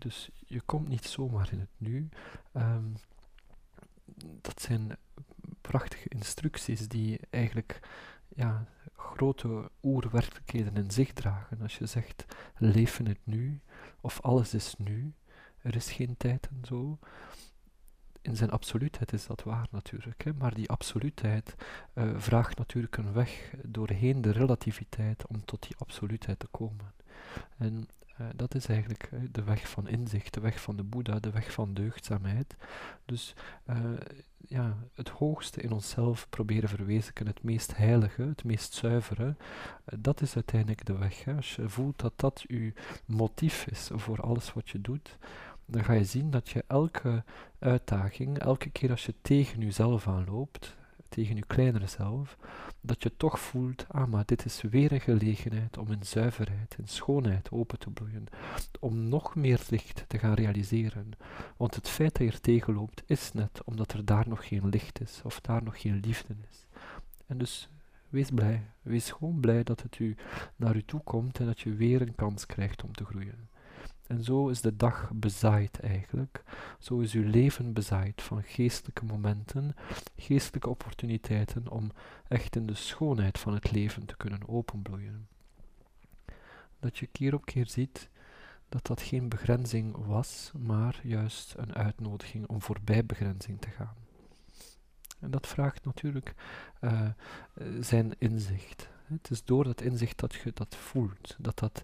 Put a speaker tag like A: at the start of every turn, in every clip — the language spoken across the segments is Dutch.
A: Dus je komt niet zomaar in het nu. Ehm, dat zijn prachtige instructies die eigenlijk ja, grote oerwerkelijkheden in zich dragen. Als je zegt, leef in het nu, of alles is nu, er is geen tijd en zo. In zijn absoluutheid is dat waar natuurlijk, hè? maar die absoluutheid uh, vraagt natuurlijk een weg doorheen de relativiteit om tot die absoluutheid te komen. En uh, dat is eigenlijk uh, de weg van inzicht, de weg van de Boeddha, de weg van deugdzaamheid. Dus uh, ja, het hoogste in onszelf proberen verwezenlijken, het meest heilige, het meest zuivere, dat is uiteindelijk de weg. Hè. Als je voelt dat dat uw motief is voor alles wat je doet, dan ga je zien dat je elke uitdaging, elke keer als je tegen jezelf aanloopt, tegen je kleinere zelf, dat je toch voelt, ah maar dit is weer een gelegenheid om in zuiverheid, in schoonheid open te bloeien, om nog meer licht te gaan realiseren. Want het feit dat je er tegenloopt is net omdat er daar nog geen licht is, of daar nog geen liefde is. En dus wees blij, wees gewoon blij dat het u naar u toe komt en dat je weer een kans krijgt om te groeien. En zo is de dag bezaaid eigenlijk. Zo is uw leven bezaaid van geestelijke momenten, geestelijke opportuniteiten om echt in de schoonheid van het leven te kunnen openbloeien. Dat je keer op keer ziet dat dat geen begrenzing was, maar juist een uitnodiging om voorbij begrenzing te gaan. En dat vraagt natuurlijk uh, zijn inzicht. Het is door dat inzicht dat je dat voelt, dat dat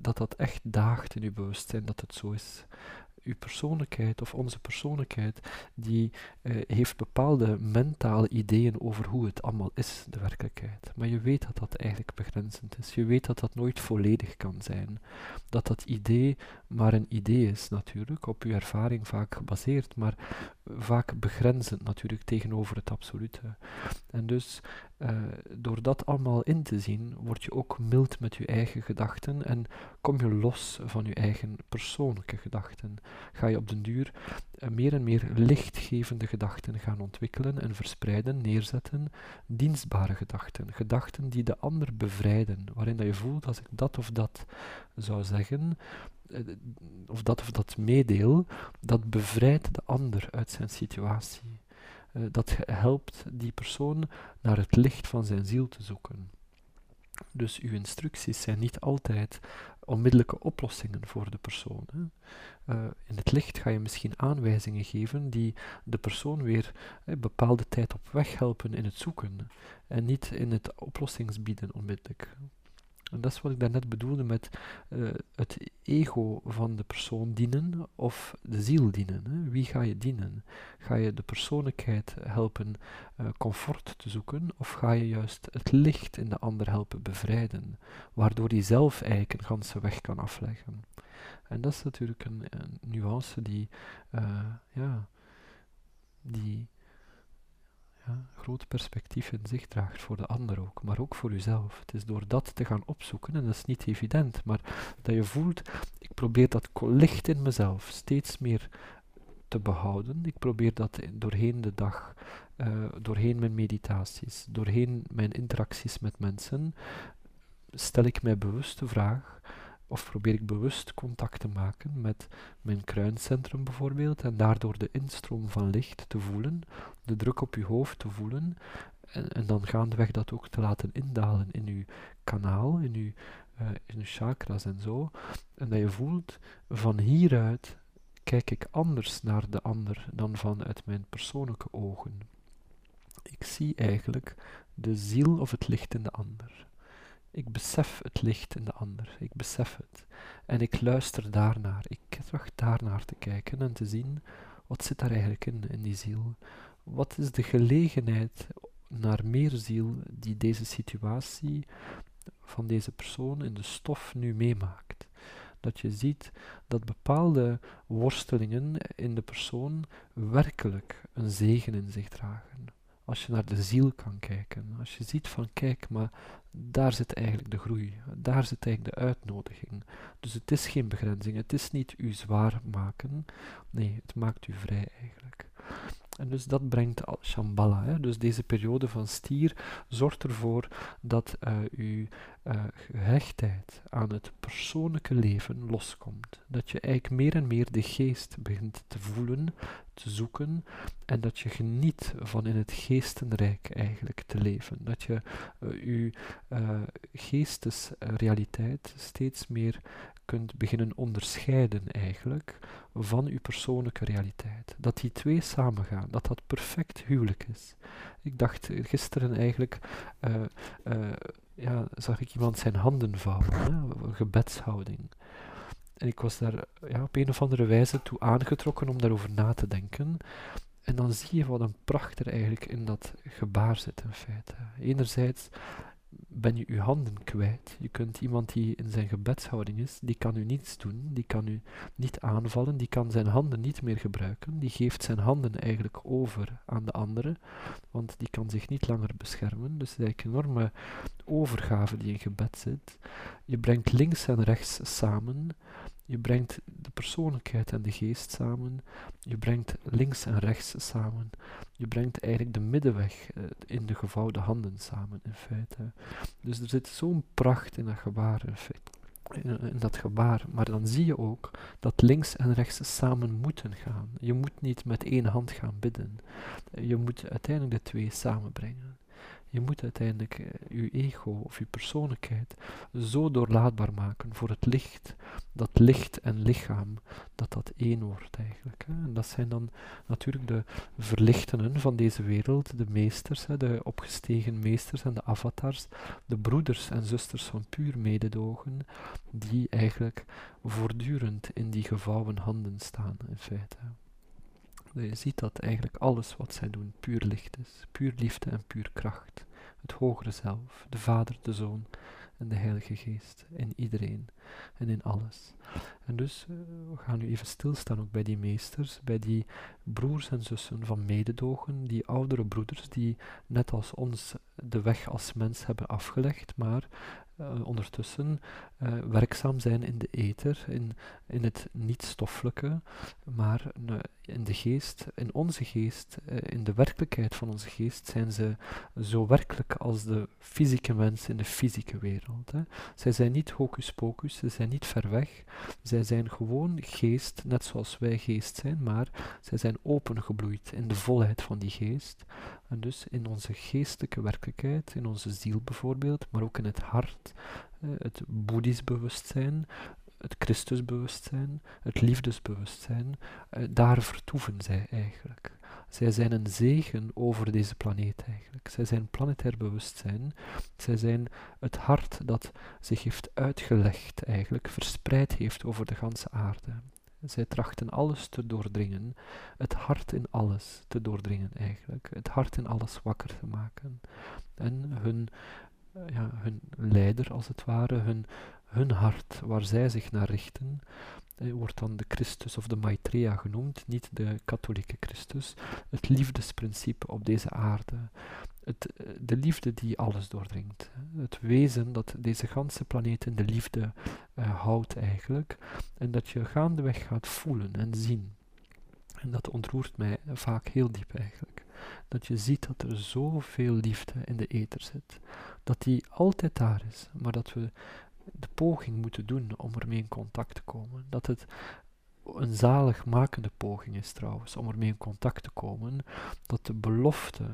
A: dat dat echt daagt in uw bewustzijn dat het zo is. Uw persoonlijkheid of onze persoonlijkheid, die uh, heeft bepaalde mentale ideeën over hoe het allemaal is, de werkelijkheid. Maar je weet dat dat eigenlijk begrenzend is. Je weet dat dat nooit volledig kan zijn. Dat dat idee maar een idee is natuurlijk, op uw ervaring vaak gebaseerd, maar vaak begrenzend natuurlijk tegenover het absolute. En dus uh, door dat allemaal in te zien, word je ook mild met je eigen gedachten en kom je los van je eigen persoonlijke gedachten. Ga je op den duur uh, meer en meer lichtgevende gedachten gaan ontwikkelen en verspreiden, neerzetten, dienstbare gedachten, gedachten die de ander bevrijden, waarin dat je voelt als ik dat of dat zou zeggen, of dat of dat meedeel, dat bevrijdt de ander uit zijn situatie. Uh, dat helpt die persoon naar het licht van zijn ziel te zoeken. Dus uw instructies zijn niet altijd onmiddellijke oplossingen voor de persoon. Hè. Uh, in het licht ga je misschien aanwijzingen geven die de persoon weer een bepaalde tijd op weg helpen in het zoeken en niet in het oplossingsbieden onmiddellijk. En dat is wat ik daarnet bedoelde met uh, het ego van de persoon dienen of de ziel dienen. Hè? Wie ga je dienen? Ga je de persoonlijkheid helpen uh, comfort te zoeken of ga je juist het licht in de ander helpen bevrijden, waardoor die zelf eigenlijk een ganse weg kan afleggen? En dat is natuurlijk een, nuance die, uh, ja, die ja, groot perspectief in zich draagt voor de ander ook, maar ook voor uzelf. Het is door dat te gaan opzoeken, en dat is niet evident, maar dat je voelt, ik probeer dat licht in mezelf steeds meer te behouden. Ik probeer dat doorheen de dag, uh, doorheen mijn meditaties, doorheen mijn interacties met mensen, stel ik mij bewust de vraag, of probeer ik bewust contact te maken met mijn kruincentrum bijvoorbeeld en daardoor de instroom van licht te voelen, de druk op je hoofd te voelen en, en dan gaandeweg dat ook te laten indalen in uw kanaal, in uw, uh, in uw chakras en zo. En dat je voelt, van hieruit kijk ik anders naar de ander dan vanuit mijn persoonlijke ogen. Ik zie eigenlijk de ziel of het licht in de ander. Ik besef het licht in de ander, ik besef het. En ik luister daarnaar, ik tracht daarnaar te kijken en te zien, wat zit daar eigenlijk in, in die ziel? Wat is de gelegenheid naar meer ziel die deze situatie van deze persoon in de stof nu meemaakt? Dat je ziet dat bepaalde worstelingen in de persoon werkelijk een zegen in zich dragen als je naar de ziel kan kijken, als je ziet van kijk, maar daar zit eigenlijk de groei, daar zit eigenlijk de uitnodiging. Dus het is geen begrenzing, het is niet u zwaar maken, nee, het maakt u vrij eigenlijk. En dus dat brengt al Shambhala. Hè. Dus deze periode van stier zorgt ervoor dat uh, uh, gehechtheid aan het persoonlijke leven loskomt. Dat je eigenlijk meer en meer de geest begint te voelen, te zoeken en dat je geniet van in het geestenrijk eigenlijk te leven. Dat je uh, uw geestesrealiteit steeds meer kunt beginnen onderscheiden eigenlijk van uw persoonlijke realiteit. Dat die twee samengaan, dat dat perfect huwelijk is. Ik dacht gisteren eigenlijk, uh, uh, ja, zag ik iemand zijn handen vouwen, hè, gebedshouding. En ik was daar ja, op een of andere wijze toe aangetrokken om daarover na te denken. En dan zie je wat een pracht er eigenlijk in dat gebaar zit in feite. Enerzijds ben je je handen kwijt. Je kunt iemand die in zijn gebedshouding is, die kan u niets doen, die kan u niet aanvallen, die kan zijn handen niet meer gebruiken, die geeft zijn handen eigenlijk over aan de andere, want die kan zich niet langer beschermen. Dus het is eigenlijk een enorme overgave die in gebed zit. Je brengt links en rechts samen. Je brengt de persoonlijkheid en de geest samen. Je brengt links en rechts samen. Je brengt eigenlijk de middenweg uh, in de gevouwen handen samen, in feite. Dus er zit zo'n pracht in dat gebaar, in feite. In, dat gebaar, maar dan zie je ook dat links en rechts samen moeten gaan. Je moet niet met één hand gaan bidden. Je moet uiteindelijk de twee samenbrengen. Je moet uiteindelijk je ego of je persoonlijkheid zo doorlaatbaar maken voor het licht, dat licht en lichaam, dat dat één wordt eigenlijk. Hè. En dat zijn dan natuurlijk de verlichtenen van deze wereld, de meesters, hè, de opgestegen meesters en de avatars, de broeders en zusters van puur mededogen, die eigenlijk voortdurend in die gevouwen handen staan in feite. Je ziet dat eigenlijk alles wat zij doen puur licht is, puur liefde en puur kracht. Het hogere zelf, de Vader, de Zoon en de Heilige Geest in iedereen en in alles. En dus uh, we gaan nu even stilstaan ook bij die meesters, bij die broers en zussen van mededogen, die oudere broeders die net als ons de weg als mens hebben afgelegd, maar uh, ondertussen uh, werkzaam zijn in de ether, in, in het niet-stoffelijke, maar in de geest, in onze geest, in de werkelijkheid van onze geest, zijn ze zo werkelijk als de fysieke mensen in de fysieke wereld. Hè. Zij zijn niet hocus pocus, ze zijn niet ver weg, zij zijn gewoon geest, net zoals wij geest zijn, maar zij zijn opengebloeid in de volheid van die geest. En dus in onze geestelijke werkelijkheid, in onze ziel bijvoorbeeld, maar ook in het hart, eh, het boeddhisch bewustzijn, het Christusbewustzijn, het liefdesbewustzijn, eh, daar vertoeven zij eigenlijk. Zij zijn een zegen over deze planeet eigenlijk. Zij zijn planetair bewustzijn. Zij zijn het hart dat zich heeft uitgelegd eigenlijk, verspreid heeft over de ganse aarde. Zij trachten alles te doordringen, het hart in alles te doordringen eigenlijk, het hart in alles wakker te maken. En hun, ja, hun leider als het ware, hun, hun hart waar zij zich naar richten, eh, wordt dan de Christus of de Maitreya genoemd, niet de katholieke Christus, het liefdesprincipe op deze aarde. Het, eh, de liefde die alles doordringt. Het wezen dat deze ganse planeet in de liefde uh, houdt eigenlijk. En dat je gaandeweg gaat voelen en zien. En dat ontroert mij vaak heel diep eigenlijk. Dat je ziet dat er zoveel liefde in de ether zit. Dat die altijd daar is, maar dat we de poging moeten doen om ermee in contact te komen. Dat het een zaligmakende poging is trouwens, om ermee in contact te komen. Dat de belofte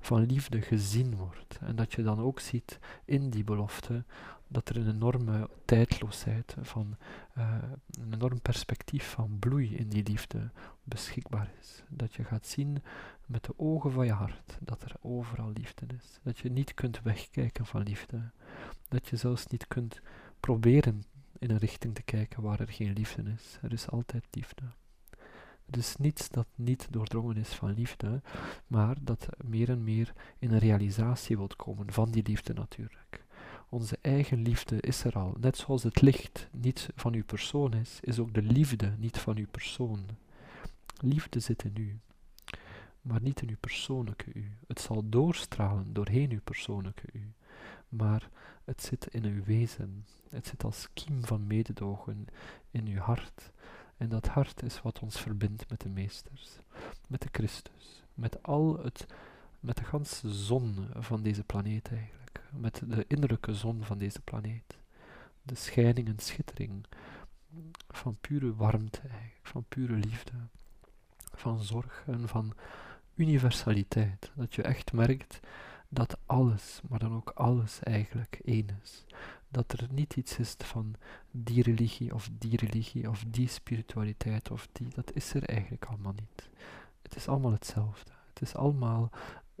A: van liefde gezien wordt. En dat je dan ook ziet in die belofte dat er een enorme tijdloosheid van uh, een enorm perspectief van bloei in die liefde beschikbaar is. Dat je gaat zien met de ogen van je hart dat er overal liefde is. Dat je niet kunt wegkijken van liefde. Dat je zelfs niet kunt proberen in een richting te kijken waar er geen liefde is. Er is altijd liefde. Is niets dat niet doordrongen is van liefde, maar dat meer en meer in een realisatie wilt komen van die liefde natuurlijk. Onze eigen liefde is er al. Net zoals het licht niet van uw persoon is, is ook de liefde niet van uw persoon. Liefde zit in u, maar niet in uw persoonlijke u. Het zal doorstralen doorheen uw persoonlijke u, maar het zit in uw wezen. Het zit als kiem van mededogen in uw hart. En dat hart is wat ons verbindt met de meesters, met de Christus, met al het, met de ganse zon van deze planeet eigenlijk, met de innerlijke zon van deze planeet. De schijning en schittering van pure warmte, van pure liefde, van zorg en van universaliteit. Dat je echt merkt dat alles, maar dan ook alles eigenlijk één is. Dat er niet iets is van die religie of die religie of die spiritualiteit of die, dat is er eigenlijk allemaal niet. Het is allemaal hetzelfde. Het is allemaal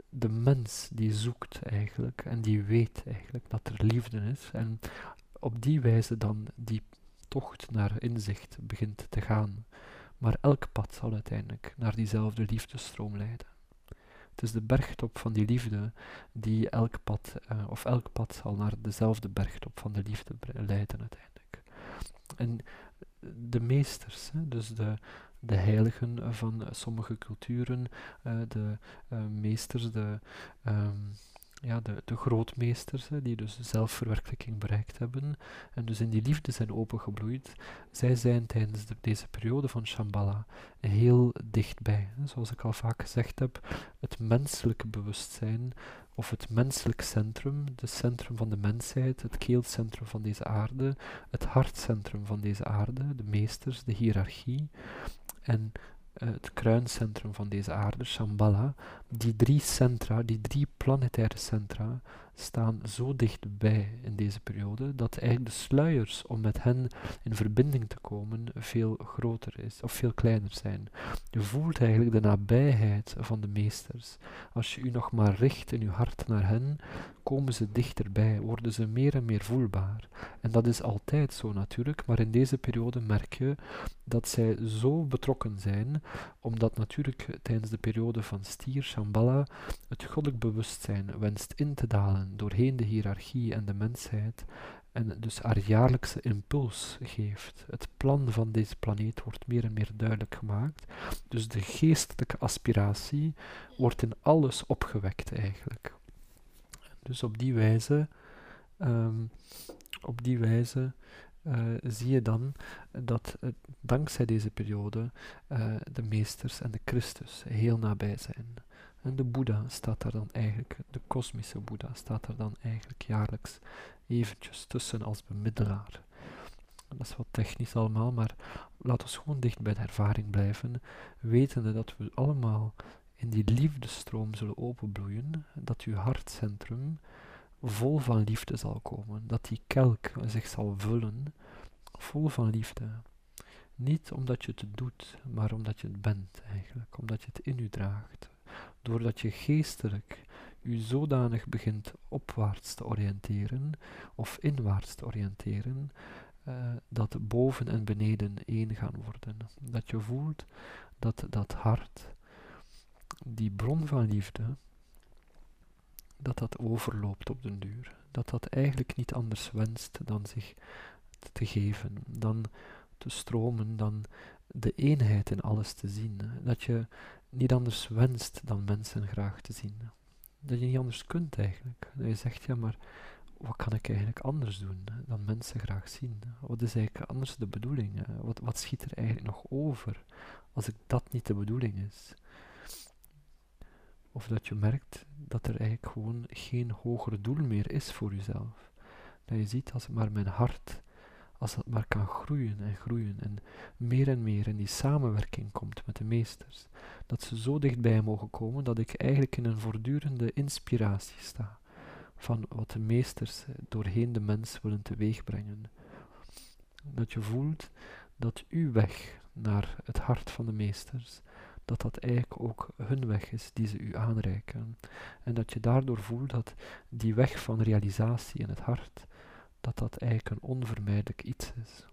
A: de mens die zoekt eigenlijk en die weet eigenlijk dat er liefde is en op die wijze dan die tocht naar inzicht begint te gaan. Maar elk pad zal uiteindelijk naar diezelfde liefdestroom leiden. Het is de bergtop van die liefde die elk pad, uh, of elk pad zal naar dezelfde bergtop van de liefde leiden uiteindelijk. En de meesters, hè, dus de, de heiligen van sommige culturen, uh, de uh, meesters, de um, ja, de, de grootmeesters, hè, die dus zelfverwerkelijking bereikt hebben en dus in die liefde zijn opengebloeid, zij zijn tijdens deze periode van Shambhala heel dichtbij. Hè. Zoals ik al vaak gezegd heb, het menselijke bewustzijn of het menselijk centrum, het centrum van de mensheid, het keelcentrum van deze aarde, het hartcentrum van deze aarde, de meesters, de hiërarchie en het kruincentrum van deze aarde, Shambhala, die drie centra, die drie planetaire centra, staan zo dichtbij in deze periode dat eigenlijk de sluiers om met hen in verbinding te komen veel groter is of veel kleiner zijn. Je voelt eigenlijk de nabijheid van de meesters. Als je u nog maar richt in uw hart naar hen, komen ze dichterbij, worden ze meer en meer voelbaar. En dat is altijd zo natuurlijk, maar in deze periode merk je dat zij zo betrokken zijn, omdat natuurlijk tijdens de periode van stier, Shambhala, het goddelijk bewustzijn wenst in te dalen doorheen de hiërarchie en de mensheid en dus haar jaarlijkse impuls geeft. Het plan van deze planeet wordt meer en meer duidelijk gemaakt. Dus de geestelijke aspiratie wordt in alles opgewekt eigenlijk. Dus op die wijze, um, op die wijze uh, zie je dan dat uh, dankzij deze periode uh, de meesters en de Christus heel nabij zijn. En de Boeddha staat daar dan eigenlijk, de kosmische Boeddha staat daar dan eigenlijk jaarlijks eventjes tussen als bemiddelaar. Dat is wat technisch allemaal, maar laten we gewoon dicht bij de ervaring blijven, wetende dat we allemaal in die liefdestroom zullen openbloeien, dat uw hartcentrum vol van liefde zal komen, dat die kelk zich zal vullen, vol van liefde. Niet omdat je het doet, maar omdat je het bent eigenlijk, omdat je het in u draagt doordat je geestelijk u zodanig begint opwaarts te oriënteren of inwaarts te oriënteren, uh, dat boven en beneden één gaan worden. Dat je voelt dat dat hart, die bron van liefde, dat dat overloopt op den duur. Dat dat eigenlijk niet anders wenst dan zich te geven, dan te stromen, dan de eenheid in alles te zien. Dat je niet anders wenst dan mensen graag te zien. Dat je niet anders kunt eigenlijk. Dat je zegt, ja maar wat kan ik eigenlijk anders doen dan mensen graag zien? Wat is eigenlijk anders de bedoeling? Wat, wat schiet er eigenlijk nog over als ik dat niet de bedoeling is? Of dat je merkt dat er eigenlijk gewoon geen hoger doel meer is voor jezelf. Dat je ziet als maar mijn hart als dat maar kan groeien en groeien en meer en meer in die samenwerking komt met de meesters, dat ze zo dichtbij mogen komen dat ik eigenlijk in een voortdurende inspiratie sta van wat de meesters doorheen de mens willen teweegbrengen. Dat je voelt dat uw weg naar het hart van de meesters, dat dat eigenlijk ook hun weg is die ze u aanreiken. En dat je daardoor voelt dat die weg van realisatie in het hart, dat dat eigenlijk een onvermijdelijk iets is.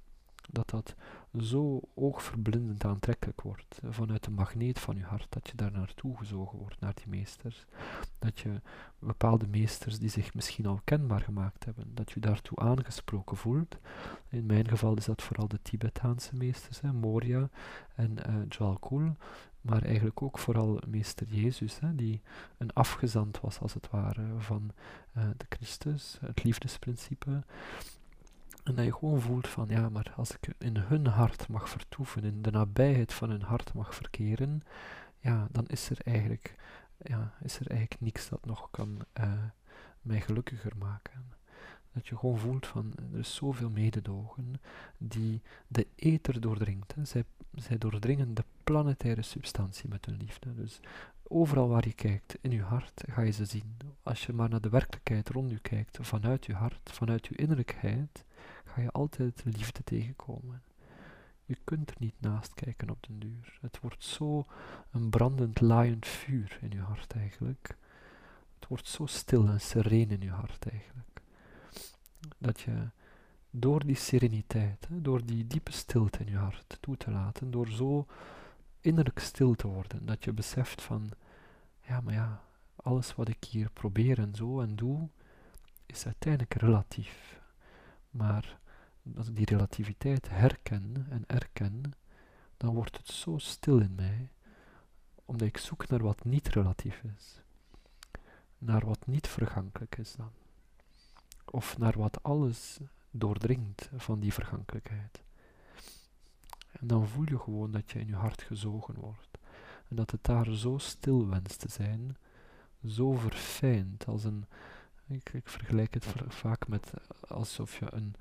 A: Dat dat zo oogverblindend aantrekkelijk wordt vanuit de magneet van je hart, dat je daar naartoe gezogen wordt, naar die meesters. Dat je bepaalde meesters die zich misschien al kenbaar gemaakt hebben, dat je daartoe aangesproken voelt. In mijn geval is dat vooral de Tibetaanse meesters, hè, Moria en uh, Jalkul, maar eigenlijk ook vooral meester Jezus, hè, die een afgezant was als het ware van uh, de Christus, het liefdesprincipe. En dat je gewoon voelt van, ja, maar als ik in hun hart mag vertoeven, in de nabijheid van hun hart mag verkeren, ja, dan is er eigenlijk, ja, is er eigenlijk niks dat nog kan uh, mij gelukkiger maken. Dat je gewoon voelt van, er is zoveel mededogen die de ether doordringt. Zij, zij doordringen de planetaire substantie met hun liefde. Dus overal waar je kijkt, in je hart, ga je ze zien. Als je maar naar de werkelijkheid rond je kijkt, vanuit je hart, vanuit je innerlijkheid, ga je altijd liefde tegenkomen. Je kunt er niet naast kijken op den duur. Het wordt zo een brandend, laaiend vuur in je hart eigenlijk. Het wordt zo stil en sereen in je hart eigenlijk. Dat je door die sereniteit, door die diepe stilte in je hart toe te laten, door zo innerlijk stil te worden, dat je beseft van, ja, maar ja, alles wat ik hier probeer en zo en doe, is uiteindelijk relatief. Maar als ik die relativiteit herken en erken, dan wordt het zo stil in mij, omdat ik zoek naar wat niet relatief is, naar wat niet vergankelijk is dan, of naar wat alles doordringt van die vergankelijkheid. En dan voel je gewoon dat je in je hart gezogen wordt. En dat het daar zo stil wenst te zijn, zo verfijnd als een. Ik, ik vergelijk het vaak met alsof je een,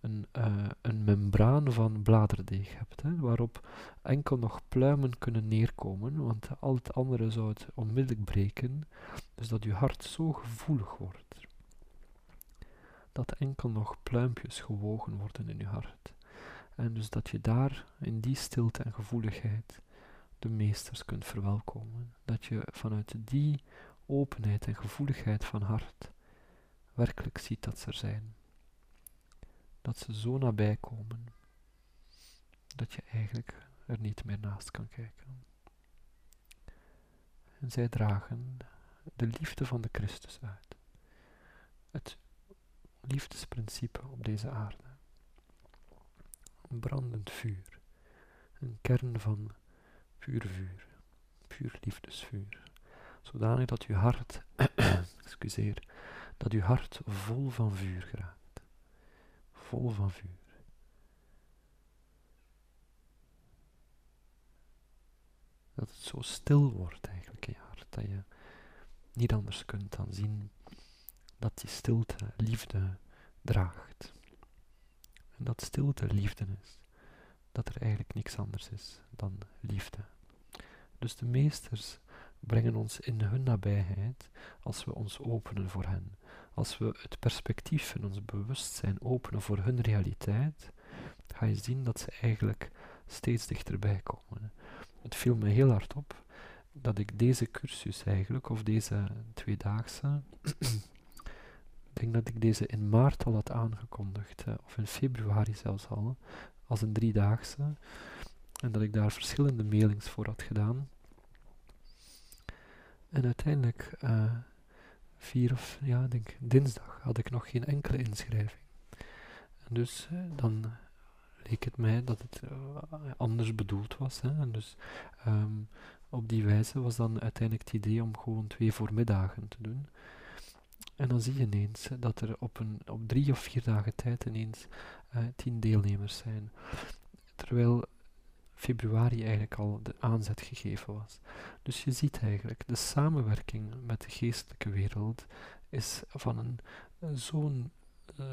A: een, uh, een membraan van bladerdeeg hebt, hè, waarop enkel nog pluimen kunnen neerkomen, want al het andere zou het onmiddellijk breken, dus dat je hart zo gevoelig wordt, dat enkel nog pluimpjes gewogen worden in je hart. En dus dat je daar, in die stilte en gevoeligheid, de meesters kunt verwelkomen. Dat je vanuit die openheid en gevoeligheid van hart werkelijk ziet dat ze er zijn dat ze zo nabij komen dat je eigenlijk er niet meer naast kan kijken. En zij dragen de liefde van de Christus uit. Het liefdesprincipe op deze aarde. Een brandend vuur. Een kern van puur vuur. Puur liefdesvuur. Zodanig dat uw hart, excuseer, dat uw hart vol van vuur geraakt vol van vuur. Dat het zo stil wordt eigenlijk in je hart, dat je niet anders kunt dan zien dat die stilte liefde draagt. En dat stilte liefde is, dat er eigenlijk niks anders is dan liefde. Dus de meesters brengen ons in hun nabijheid als we ons openen voor hen. Als we het perspectief van ons bewustzijn openen voor hun realiteit, ga je zien dat ze eigenlijk steeds dichterbij komen. Het viel me heel hard op dat ik deze cursus eigenlijk, of deze tweedaagse, ik denk dat ik deze in maart al had aangekondigd, of in februari zelfs al, als een driedaagse, en dat ik daar verschillende mailings voor had gedaan. En uiteindelijk, uh, vier of, ja, denk dinsdag, had ik nog geen enkele inschrijving. Dus dan leek het mij dat het uh, anders bedoeld was. Hè. Dus um, op die wijze was dan uiteindelijk het idee om gewoon twee voormiddagen te doen. En dan zie je ineens dat er op, een, op drie of vier dagen tijd ineens tien deelnemers zijn. Terwijl februari eigenlijk al de aanzet gegeven was. Dus je ziet eigenlijk, de samenwerking met de geestelijke wereld is van een zo'n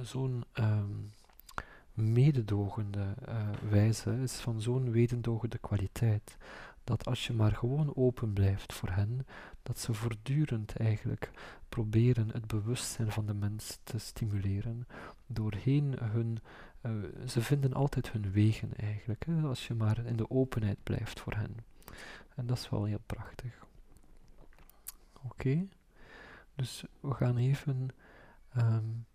A: zo'n um, mededogende uh, wijze, is van zo'n mededogende kwaliteit, dat als je maar gewoon open blijft voor hen, dat ze voortdurend eigenlijk proberen het bewustzijn van de mens te stimuleren, doorheen hun uh, ze vinden altijd hun wegen eigenlijk, hè, als je maar in de openheid blijft voor hen. En dat is wel heel prachtig. Oké, dus we gaan even um,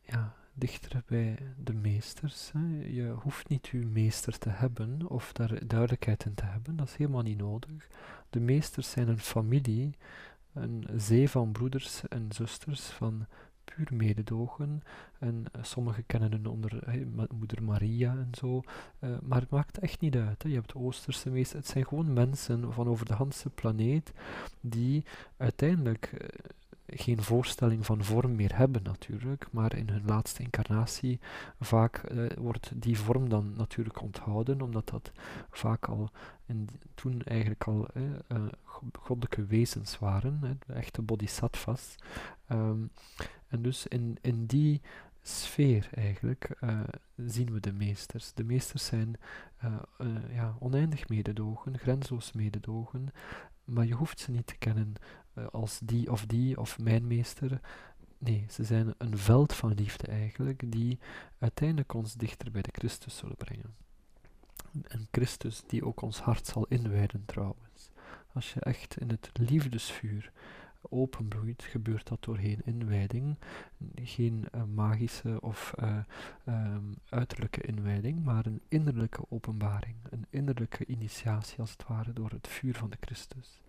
A: ja, dichter bij de meesters. Hè. Je hoeft niet uw meester te hebben of daar duidelijkheid in te hebben, dat is helemaal niet nodig. De meesters zijn een familie, een zee van broeders en zusters, van puur mededogen. En uh, sommigen kennen hun onder moeder Maria en zo. Uh, maar het maakt echt niet uit. Je hebt Oosterse meesters. Het zijn gewoon mensen van over de hele planeet die uiteindelijk uh, geen voorstelling van vorm meer hebben natuurlijk, maar in hun laatste incarnatie vaak wordt die vorm dan natuurlijk onthouden, omdat dat vaak al in, toen eigenlijk al uh, goddelijke wezens waren, hè, echte bodhisattvas. Um, en dus in, in die sfeer eigenlijk uh, zien we de meesters. De meesters zijn uh, uh, ja, oneindig mededogen, grensloos mededogen, maar je hoeft ze niet te kennen als die of die of mijn meester. Nee, ze zijn een veld van liefde eigenlijk, die uiteindelijk ons dichter bij de Christus zullen brengen. En Christus die ook ons hart zal inwijden trouwens. Als je echt in het liefdesvuur openbloeit, gebeurt dat door geen inwijding, geen uh, magische of uh, um, uiterlijke inwijding, maar een innerlijke openbaring, een innerlijke initiatie als het ware door het vuur van de Christus.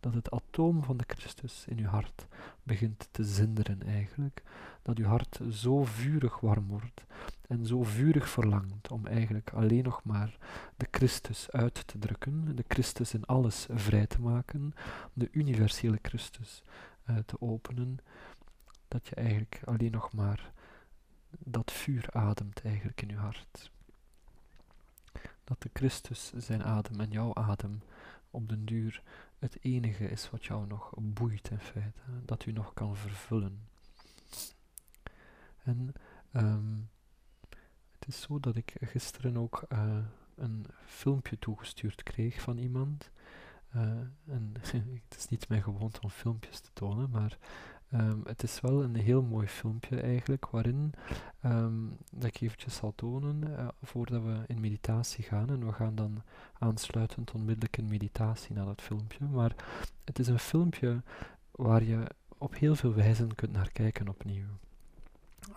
A: Dat het atoom van de Christus in uw hart begint te zinderen eigenlijk, dat uw hart zo vurig warm wordt en zo vurig verlangt om eigenlijk alleen nog maar de Christus uit te drukken, de Christus in alles vrij te maken, de universele Christus uh, te openen, dat je eigenlijk alleen nog maar dat vuur ademt eigenlijk in je hart. Dat de Christus zijn adem en jouw adem op den duur het enige is wat jou nog boeit in feite, dat u nog kan vervullen. En um, het is zo dat ik gisteren ook uh, een filmpje toegestuurd kreeg van iemand. Uh, en het is niet mijn gewoonte om filmpjes te tonen, maar um, het is wel een heel mooi filmpje eigenlijk, waarin um, dat ik eventjes zal tonen uh, voordat we in meditatie gaan. En we gaan dan aansluitend onmiddellijk in meditatie naar dat filmpje. Maar het is een filmpje waar je op heel veel wijzen kunt naar kijken opnieuw.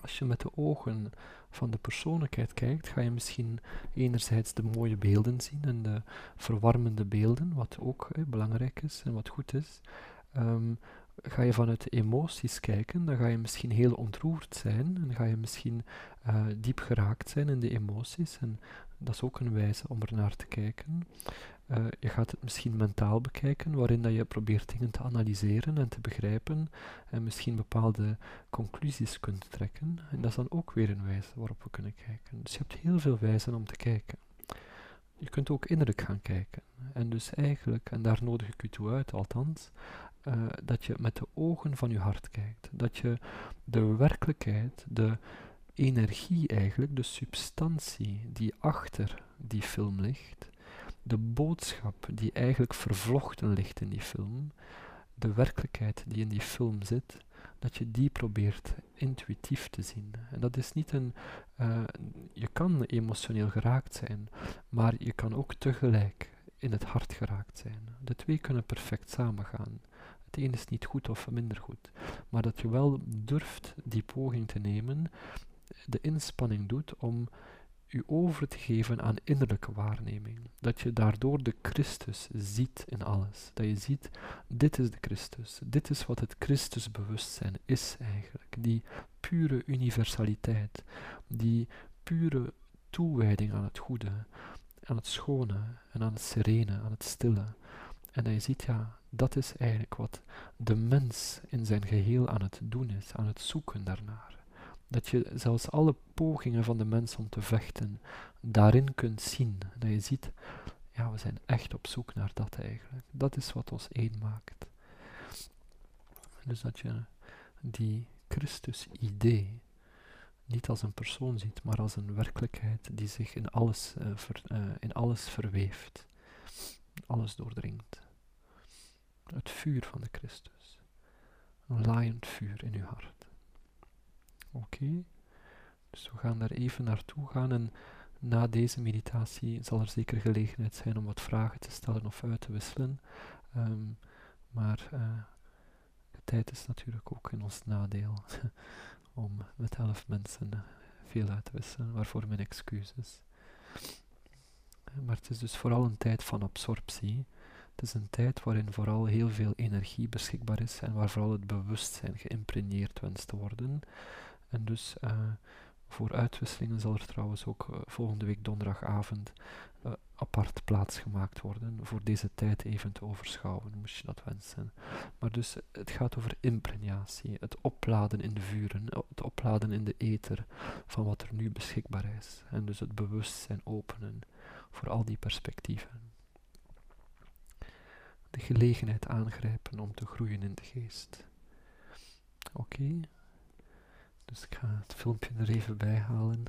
A: Als je met de ogen van de persoonlijkheid kijkt, ga je misschien enerzijds de mooie beelden zien en de verwarmende beelden, wat ook belangrijk is en wat goed is. Um, ga je vanuit emoties kijken, dan ga je misschien heel ontroerd zijn en ga je misschien uh, diep geraakt zijn in de emoties. En dat is ook een wijze om er naar te kijken. Uh, je gaat het misschien mentaal bekijken, waarin dat je probeert dingen te analyseren en te begrijpen en misschien bepaalde conclusies kunt trekken. En dat is dan ook weer een wijze waarop we kunnen kijken. Dus je hebt heel veel wijzen om te kijken. Je kunt ook innerlijk gaan kijken. En dus eigenlijk, en daar nodig ik u toe uit althans, uh, dat je met de ogen van je hart kijkt. Dat je de werkelijkheid, de energie eigenlijk, de substantie die achter die film ligt, de boodschap die eigenlijk vervlochten ligt in die film, de werkelijkheid die in die film zit, dat je die probeert intuïtief te zien. En dat is niet een. Uh, je kan emotioneel geraakt zijn, maar je kan ook tegelijk in het hart geraakt zijn. De twee kunnen perfect samengaan. Het een is niet goed of minder goed, maar dat je wel durft die poging te nemen, de inspanning doet om u over te geven aan innerlijke waarneming. Dat je daardoor de Christus ziet in alles. Dat je ziet, dit is de Christus. Dit is wat het Christusbewustzijn is eigenlijk. Die pure universaliteit. Die pure toewijding aan het goede, aan het schone en aan het serene, aan het stille. En dat je ziet, ja, dat is eigenlijk wat de mens in zijn geheel aan het doen is, aan het zoeken daarnaar. Dat je zelfs alle pogingen van de mens om te vechten daarin kunt zien. Dat je ziet, ja, we zijn echt op zoek naar dat eigenlijk. Dat is wat ons één maakt. Dus dat je die Christus-idee niet als een persoon ziet, maar als een werkelijkheid die zich in alles, ver, uh, in alles verweeft, alles doordringt. Het vuur van de Christus. Een laaiend vuur in uw hart. Oké, dus we gaan daar even naartoe gaan en na deze meditatie zal er zeker gelegenheid zijn om wat vragen te stellen of uit te wisselen. Um, maar uh, de tijd is natuurlijk ook in ons nadeel om met elf mensen veel uit te wisselen, waarvoor mijn excuses. Maar het is dus vooral een tijd van absorptie. Het is een tijd waarin vooral heel veel energie beschikbaar is en waar vooral het bewustzijn geïmpregneerd wenst te worden. En dus uh, voor uitwisselingen zal er trouwens ook uh, volgende week donderdagavond uh, apart plaatsgemaakt worden voor deze tijd even te overschouwen, moest je dat wensen. Maar dus het gaat over impregnatie, het opladen in de vuren, het opladen in de ether van wat er nu beschikbaar is. En dus het bewustzijn openen voor al die perspectieven. De gelegenheid aangrijpen om te groeien in de geest. Oké, dus ik ga het filmpje er even bij halen.